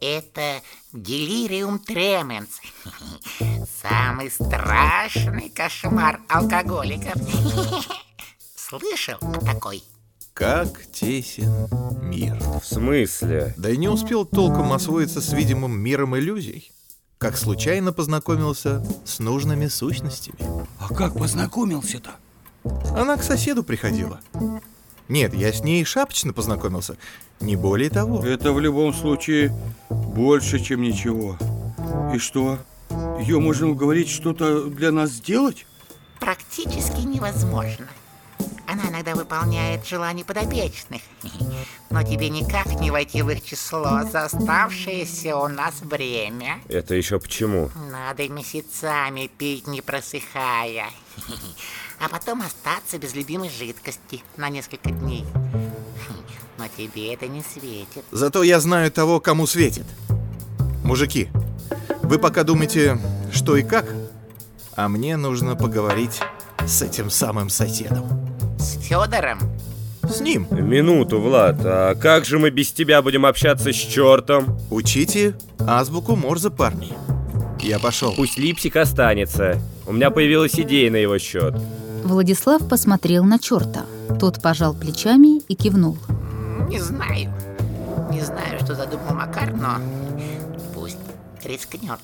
Это делириум тременс. Самый страшный кошмар алкоголиков. Слышал о такой? Как тесен мир. В смысле? Да и не успел толком освоиться с видимым миром иллюзий, как случайно познакомился с нужными сущностями. А как познакомился-то? Она к соседу приходила. Нет, я с ней шапочно познакомился, не более того. Это в любом случае больше, чем ничего. И что? Ее можно уговорить что-то для нас сделать? Практически невозможно. Она иногда выполняет желания подопечных. Но тебе никак не войти в их число за оставшееся у нас время. Это еще почему? Надо месяцами пить, не просыхая. А потом остаться без любимой жидкости на несколько дней. Но тебе это не светит. Зато я знаю того, кому светит. Мужики, вы пока думаете, что и как, а мне нужно поговорить с этим самым соседом. С Федором? С ним. Минуту, Влад, а как же мы без тебя будем общаться с чертом? Учите азбуку Морзе, парни. Я пошел. Пусть Липсик останется. У меня появилась идея на его счет. Владислав посмотрел на черта. Тот пожал плечами и кивнул. Не знаю. Не знаю, что задумал Макар, но пусть рискнет.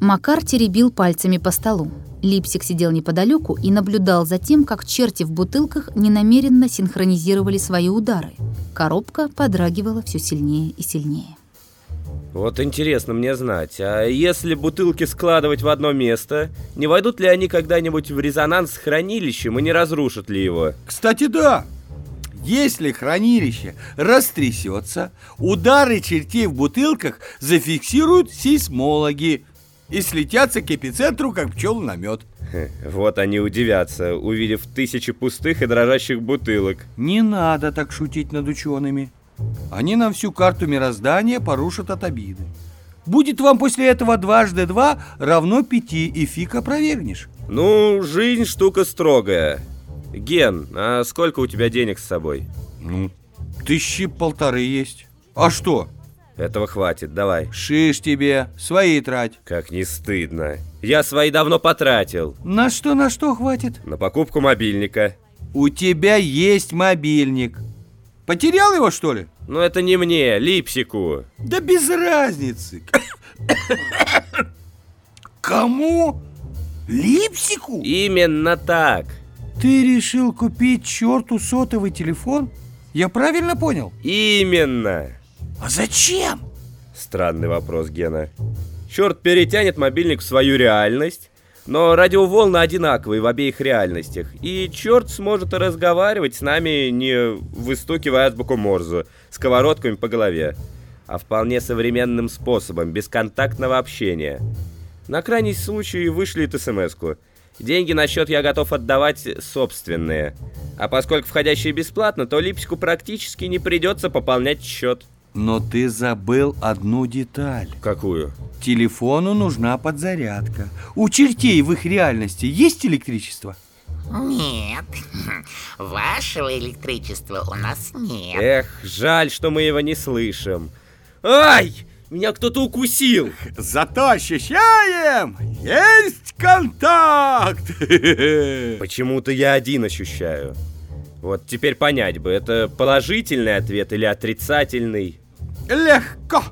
Макар теребил пальцами по столу. Липсик сидел неподалеку и наблюдал за тем, как черти в бутылках ненамеренно синхронизировали свои удары. Коробка подрагивала все сильнее и сильнее. Вот интересно мне знать, а если бутылки складывать в одно место, не войдут ли они когда-нибудь в резонанс с хранилищем и не разрушат ли его? Кстати, да. Если хранилище растрясется, удары чертей в бутылках зафиксируют сейсмологи и слетятся к эпицентру, как пчелы на мед. Вот они удивятся, увидев тысячи пустых и дрожащих бутылок. Не надо так шутить над учеными. Они нам всю карту мироздания порушат от обиды. Будет вам после этого дважды два равно пяти, и фиг опровергнешь. Ну, жизнь штука строгая. Ген, а сколько у тебя денег с собой? Ну, тысячи полторы есть. А что? Этого хватит, давай. Шиш тебе, свои трать. Как не стыдно. Я свои давно потратил. На что, на что хватит? На покупку мобильника. У тебя есть мобильник. Потерял его, что ли? Но это не мне, Липсику. Да без разницы. Кому? Липсику? Именно так. Ты решил купить черту сотовый телефон? Я правильно понял? Именно. А зачем? Странный вопрос, Гена. Черт перетянет мобильник в свою реальность, но радиоволны одинаковые в обеих реальностях, и черт сможет разговаривать с нами, не выстукивая азбуку Морзу, сковородками по голове, а вполне современным способом, бесконтактного общения. На крайний случай вышлет смс-ку. Деньги на счет я готов отдавать собственные. А поскольку входящие бесплатно, то Липсику практически не придется пополнять счет. Но ты забыл одну деталь. Какую? Телефону нужна подзарядка. У чертей в их реальности есть электричество? Нет, вашего электричества у нас нет. Эх, жаль, что мы его не слышим. Ай! Меня кто-то укусил! Зато ощущаем! Есть контакт! Почему-то я один ощущаю. Вот теперь понять бы, это положительный ответ или отрицательный? Легко!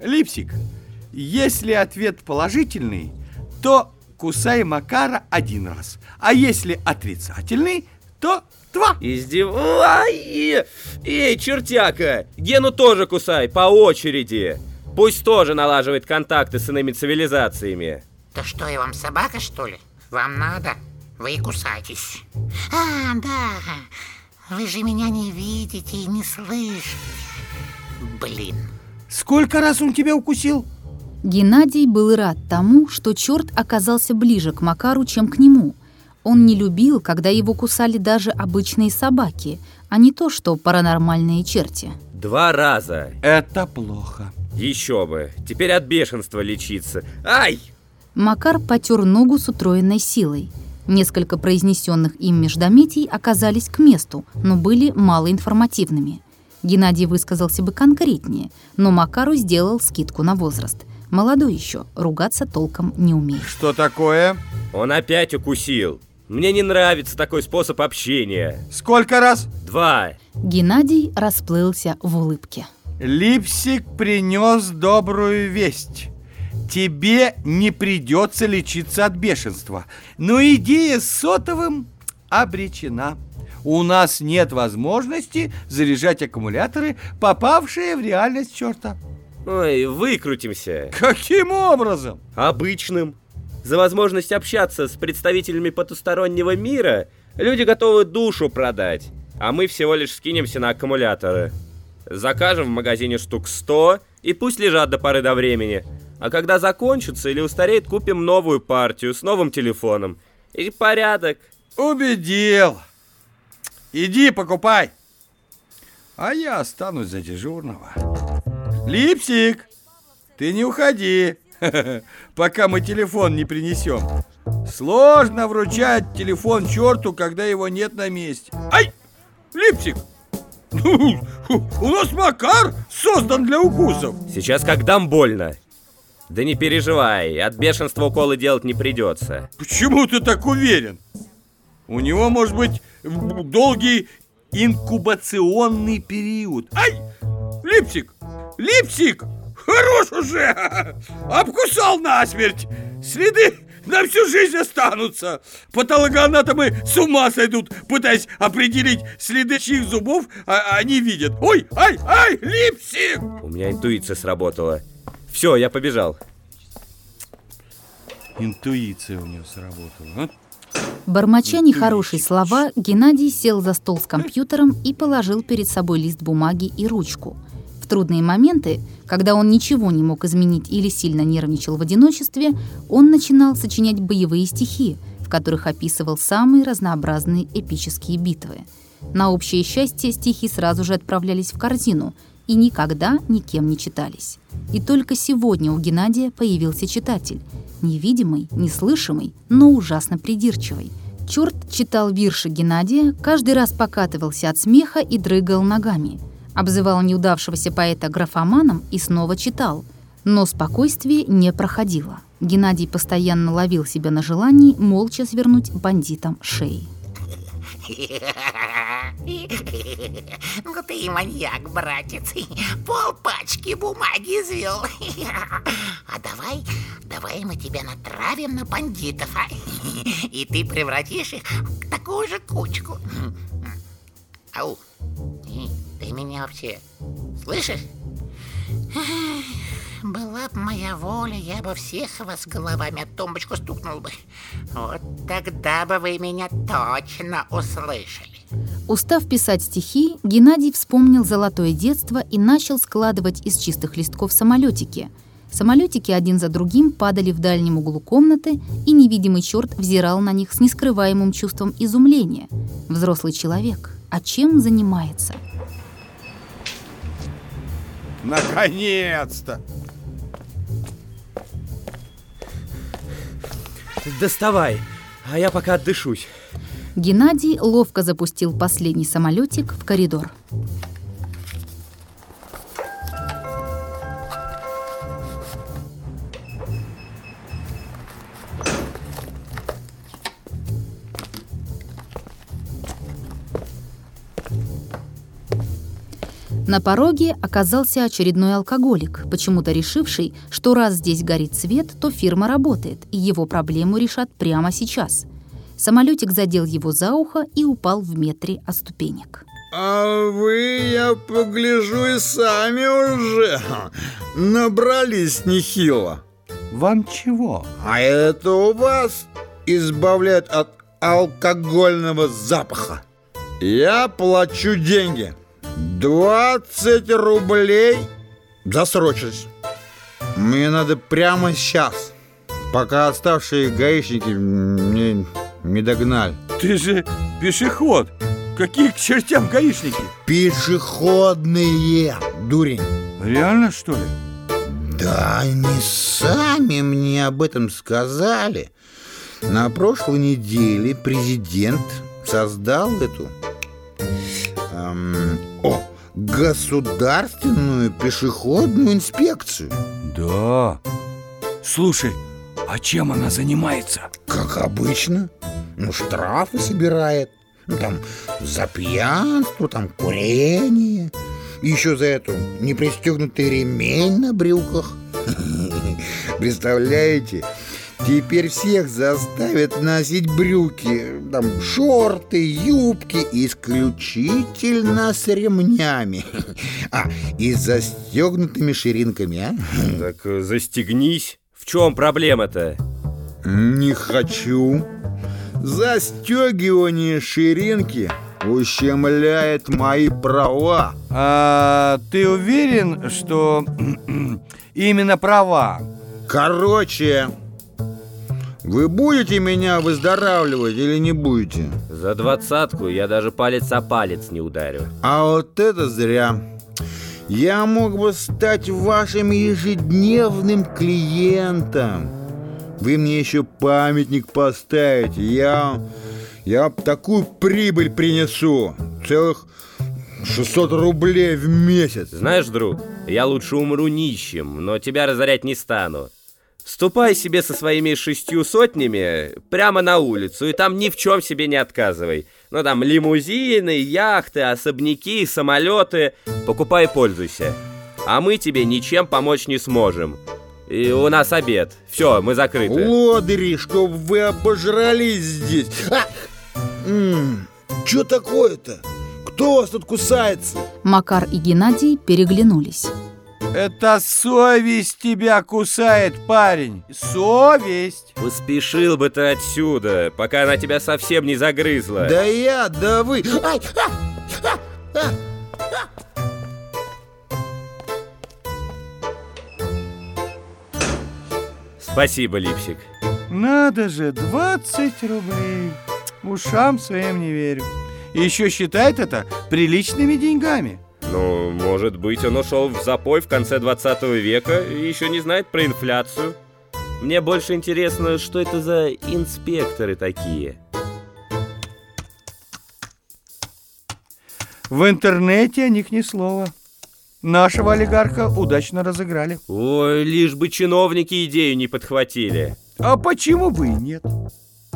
Липсик, если ответ положительный, то кусай Макара один раз. А если отрицательный, то два. Издевай! Эй, чертяка! Гену тоже кусай, по очереди! Пусть тоже налаживает контакты с иными цивилизациями. Да что, я вам собака, что ли? Вам надо? Вы и кусайтесь. А, да. Вы же меня не видите и не слышите. Блин. Сколько раз он тебя укусил? Геннадий был рад тому, что черт оказался ближе к Макару, чем к нему. Он не любил, когда его кусали даже обычные собаки, а не то, что паранормальные черти. Два раза. Это плохо. Еще бы. Теперь от бешенства лечиться. Ай! Макар потер ногу с утроенной силой. Несколько произнесенных им междометий оказались к месту, но были малоинформативными. Геннадий высказался бы конкретнее, но Макару сделал скидку на возраст. Молодой еще, ругаться толком не умеет. Что такое? Он опять укусил. Мне не нравится такой способ общения. Сколько раз? Два. Геннадий расплылся в улыбке. Липсик принес добрую весть. Тебе не придется лечиться от бешенства. Но идея с сотовым обречена. У нас нет возможности заряжать аккумуляторы, попавшие в реальность черта. Ой, выкрутимся. Каким образом? Обычным. За возможность общаться с представителями потустороннего мира люди готовы душу продать, а мы всего лишь скинемся на аккумуляторы. Закажем в магазине штук 100 и пусть лежат до поры до времени. А когда закончатся или устареет, купим новую партию с новым телефоном. И порядок. Убедил. Иди покупай. А я останусь за дежурного. Липсик, ты не уходи, пока мы телефон не принесем. Сложно вручать телефон черту, когда его нет на месте. Ай! Липсик! У нас Макар создан для укусов. Сейчас как дам больно. Да не переживай, от бешенства уколы делать не придется. Почему ты так уверен? У него может быть долгий инкубационный период. Ай! Липсик! Липсик! Хорош уже! Обкусал насмерть! Следы на всю жизнь останутся. Патологоанатомы с ума сойдут, пытаясь определить следы чьих зубов а они видят. Ой, ай, ай, липсик! У меня интуиция сработала. Все, я побежал. Интуиция у него сработала, а? Бормоча нехорошие слова, Геннадий сел за стол с компьютером и положил перед собой лист бумаги и ручку. В трудные моменты, когда он ничего не мог изменить или сильно нервничал в одиночестве, он начинал сочинять боевые стихи, в которых описывал самые разнообразные эпические битвы. На общее счастье стихи сразу же отправлялись в корзину и никогда никем не читались. И только сегодня у Геннадия появился читатель, невидимый, неслышимый, но ужасно придирчивый. Черт читал вирши Геннадия, каждый раз покатывался от смеха и дрыгал ногами – обзывал неудавшегося поэта графоманом и снова читал. Но спокойствие не проходило. Геннадий постоянно ловил себя на желании молча свернуть бандитам шеи. Ну ты и маньяк, братец. Пол пачки бумаги извел. А давай, давай мы тебя натравим на бандитов, а? И ты превратишь их в такую же кучку. Ау, ты меня вообще слышишь? Была бы моя воля, я бы всех вас головами от тумбочку стукнул бы. Вот тогда бы вы меня точно услышали. Устав писать стихи, Геннадий вспомнил золотое детство и начал складывать из чистых листков самолетики. Самолетики один за другим падали в дальнем углу комнаты, и невидимый черт взирал на них с нескрываемым чувством изумления. Взрослый человек, а чем занимается? Наконец-то! Доставай, а я пока отдышусь. Геннадий ловко запустил последний самолетик в коридор. На пороге оказался очередной алкоголик, почему-то решивший, что раз здесь горит свет, то фирма работает, и его проблему решат прямо сейчас. Самолетик задел его за ухо и упал в метре от ступенек. А вы, я погляжу, и сами уже набрались нехило. Вам чего? А это у вас избавляет от алкогольного запаха. Я плачу деньги. 20 рублей за срочность. Мне надо прямо сейчас, пока оставшие гаишники мне не догнали. Ты же пешеход. Какие к чертям гаишники? Пешеходные, дурень. Реально, что ли? Да, они сами мне об этом сказали. На прошлой неделе президент создал эту эм, о, государственную пешеходную инспекцию. Да. Слушай, а чем она занимается? Как обычно. Ну, штрафы собирает. Ну, там, за пьянство, там, курение. Еще за эту непристегнутый ремень на брюках. Представляете? Теперь всех заставят носить брюки, там, шорты, юбки исключительно с ремнями. А, и с застегнутыми ширинками, а? Так э, застегнись. В чем проблема-то? Не хочу. Застегивание ширинки ущемляет мои права. А ты уверен, что именно права? Короче, вы будете меня выздоравливать или не будете? За двадцатку я даже палец о палец не ударю. А вот это зря. Я мог бы стать вашим ежедневным клиентом. Вы мне еще памятник поставите. Я, я такую прибыль принесу. Целых 600 рублей в месяц. Знаешь, друг, я лучше умру нищим, но тебя разорять не стану. Ступай себе со своими шестью сотнями прямо на улицу, и там ни в чем себе не отказывай. Ну там лимузины, яхты, особняки, самолеты. Покупай и пользуйся. А мы тебе ничем помочь не сможем. И у нас обед. Все, мы закрыты. Лодыри, чтоб вы обожрались здесь. А! М, Чё такое-то? Кто вас тут кусается? Макар и Геннадий переглянулись. Это совесть тебя кусает, парень. Совесть. Поспешил бы ты отсюда, пока она тебя совсем не загрызла. Да я, да вы. Ай, а! Спасибо, Липсик. Надо же, 20 рублей. Ушам своим не верю. И еще считает это приличными деньгами. Ну, может быть, он ушел в запой в конце 20 века и еще не знает про инфляцию. Мне больше интересно, что это за инспекторы такие. В интернете о них ни слова. Нашего олигарха удачно разыграли. Ой, лишь бы чиновники идею не подхватили. А почему бы и нет?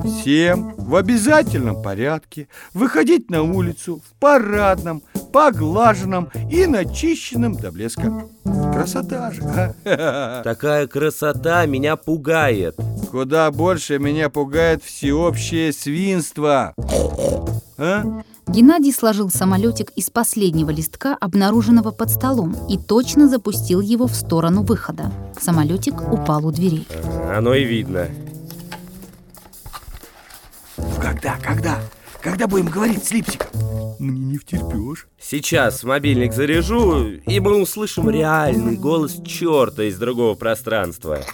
Всем в обязательном порядке выходить на улицу в парадном, поглаженном и начищенном до блеска. Красота же, а? Такая красота меня пугает. Куда больше меня пугает всеобщее свинство. А? Геннадий сложил самолетик из последнего листка, обнаруженного под столом, и точно запустил его в сторону выхода. Самолетик упал у дверей. Оно и видно. Когда, когда? Когда будем говорить с Липсиком? Мне не втерпешь. Сейчас мобильник заряжу, и мы услышим реальный голос черта из другого пространства.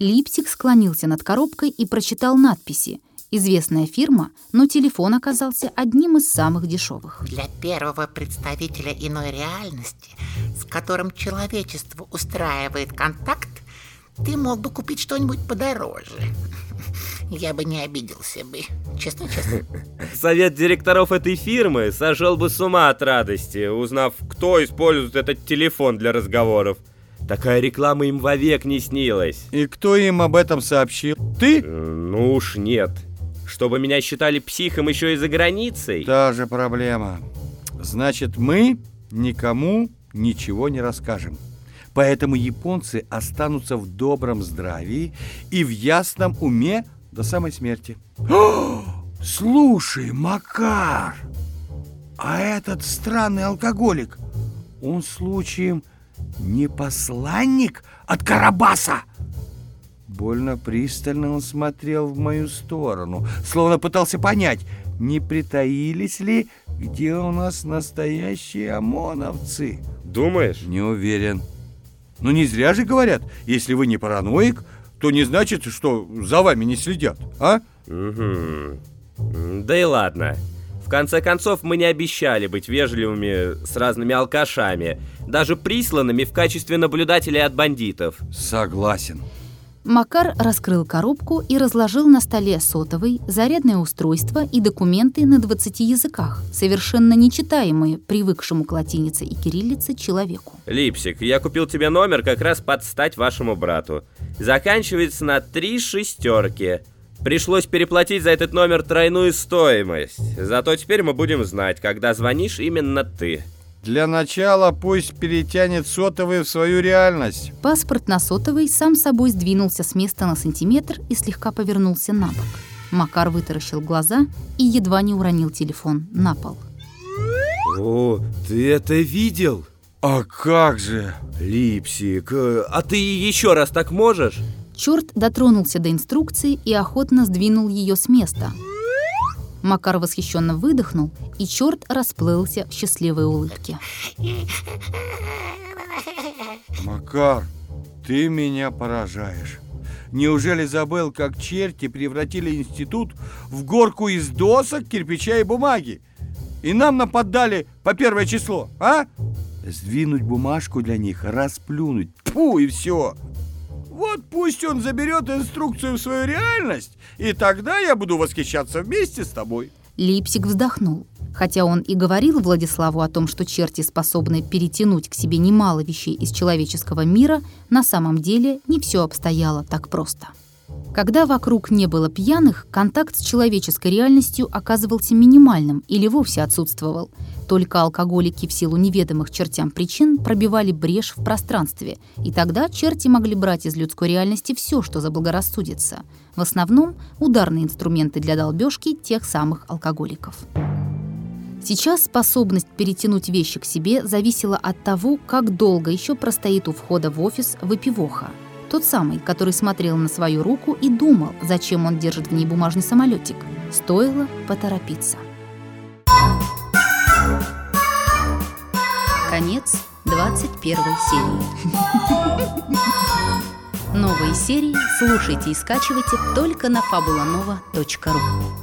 Липсик склонился над коробкой и прочитал надписи. Известная фирма, но телефон оказался одним из самых дешевых. Для первого представителя иной реальности, с которым человечество устраивает контакт, ты мог бы купить что-нибудь подороже. Я бы не обиделся бы. Честно-честно. Совет директоров этой фирмы сошел бы с ума от радости, узнав, кто использует этот телефон для разговоров. Такая реклама им вовек не снилась. И кто им об этом сообщил? Ты? Э, Ну уж нет. Чтобы меня считали психом еще и за границей. Та же проблема. Значит, мы никому ничего не расскажем. Поэтому японцы останутся в добром здравии и в ясном уме до самой смерти. О, слушай, Макар, а этот странный алкоголик, он случаем не посланник от Карабаса? Больно пристально он смотрел в мою сторону, словно пытался понять, не притаились ли, где у нас настоящие ОМОНовцы. Думаешь? Не уверен. Но не зря же говорят, если вы не параноик, то не значит, что за вами не следят, а? Угу. Да и ладно. В конце концов, мы не обещали быть вежливыми с разными алкашами, даже присланными в качестве наблюдателей от бандитов. Согласен. Макар раскрыл коробку и разложил на столе сотовый, зарядное устройство и документы на 20 языках, совершенно нечитаемые привыкшему к латинице и кириллице человеку. Липсик, я купил тебе номер как раз под стать вашему брату. Заканчивается на три шестерки. Пришлось переплатить за этот номер тройную стоимость. Зато теперь мы будем знать, когда звонишь именно ты. Для начала пусть перетянет сотовый в свою реальность. Паспорт на сотовый сам собой сдвинулся с места на сантиметр и слегка повернулся на бок. Макар вытаращил глаза и едва не уронил телефон на пол. О, ты это видел? А как же? Липсик, э, а ты еще раз так можешь? Черт дотронулся до инструкции и охотно сдвинул ее с места. Макар восхищенно выдохнул, и черт расплылся в счастливой улыбке. Макар, ты меня поражаешь. Неужели забыл, как черти превратили институт в горку из досок, кирпича и бумаги? И нам нападали по первое число, а? Сдвинуть бумажку для них, расплюнуть, пу и все. Вот пусть он заберет инструкцию в свою реальность, и тогда я буду восхищаться вместе с тобой. Липсик вздохнул. Хотя он и говорил Владиславу о том, что черти способны перетянуть к себе немало вещей из человеческого мира, на самом деле не все обстояло так просто. Когда вокруг не было пьяных, контакт с человеческой реальностью оказывался минимальным или вовсе отсутствовал. Только алкоголики в силу неведомых чертям причин пробивали брешь в пространстве, и тогда черти могли брать из людской реальности все, что заблагорассудится. В основном ударные инструменты для долбежки тех самых алкоголиков. Сейчас способность перетянуть вещи к себе зависела от того, как долго еще простоит у входа в офис выпивоха. Тот самый, который смотрел на свою руку и думал, зачем он держит в ней бумажный самолетик. Стоило поторопиться. Конец 21 серии. Новые серии слушайте и скачивайте только на fabulanova.ru